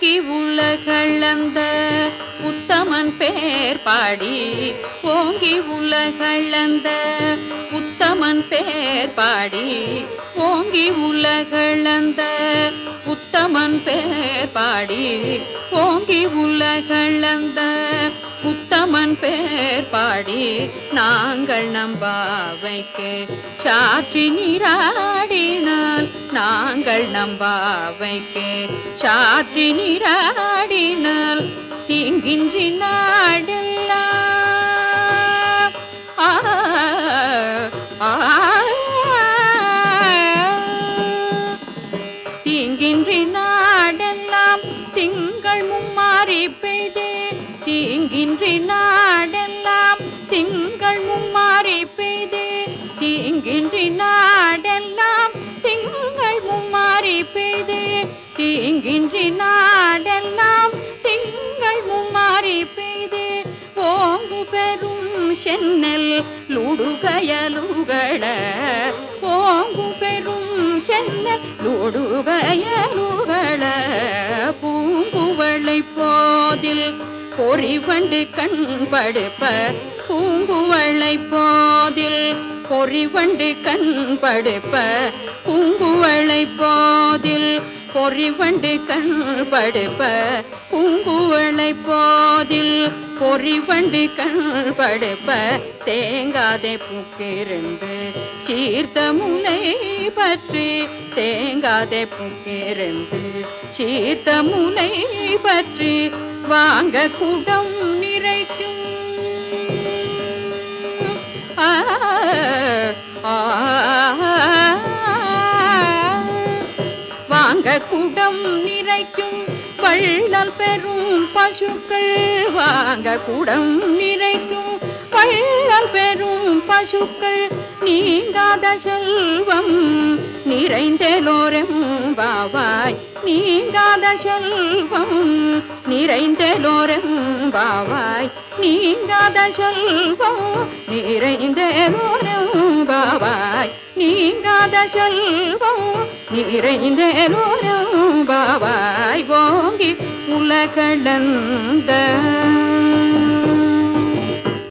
ஓங்கி உலகளந்த உத்தமன் பேர் பாடி ஓங்கி உலகளந்த உத்தமன் பேர் பாடி ஓங்கி உலகளந்த உத்தமன் பேர் பாடி ஓங்கி உலகளந்த உத்தமன் பேர் பாடி. நாங்கள் நம்பாவைக்கு சாற்றி நீராடினான் நாங்கள் நம்பாவைக்கு சாற்றி நீராடினால் தீங்கின்றி நாடெல்லாம். தீங்கின்றி நாடெல்லாம் திங்கள் மும்மாறி பெய்தே. தீங்கின்றி நாடெல்லாம் திங்கள் மும்மாறி பெய்தே. தீங்கின்றி நாடெல்லாம் பெய்து தீங்கின்றி நாடெல்லாம் திங்கள் மும்மாறி பெய்து. ஓங்கு பெரும் சென்னல் லுடுகயலுகள ஓங்கு பெரும் சென்னல் லுடுகயலுகள பூங்குவளை போதில் பொறிவண்டு கண் படுப்ப பூங்குவளை போதில் பொறிவண்டு கண் படுப்ப பூங்குவளை போ பொறிவண்டு கண் படுப்ப பூங்குவளை போதில் பொறிவண்டு கண் படுப்ப தேங்காதே பூக்கிருந்து சீர்த்த முனை பற்றி தேங்காதே பூக்கிருந்து சீர்த்த முனை பற்றி வாங்க குடம் நிறைக்கும். ஆ வாங்க குடம் நிறைக்கும் வள்ளல் பெரும் பசுக்கள். வாங்க குடம் நிறைக்கும் வள்ளல் பெரும் பசுக்கள். நீங்காத செல்வம் நிறைந்தலோரம் பாவாய். நீங்காத செல்வம் நிறைந்தலோரம் பாவாய். நீங்காத செல்வம் நிறைந்தலோரம் பாவாய். நீங்காத செல்வம் நிறைந்தோரம் பாவாய் ஓங்கி உலகடந்த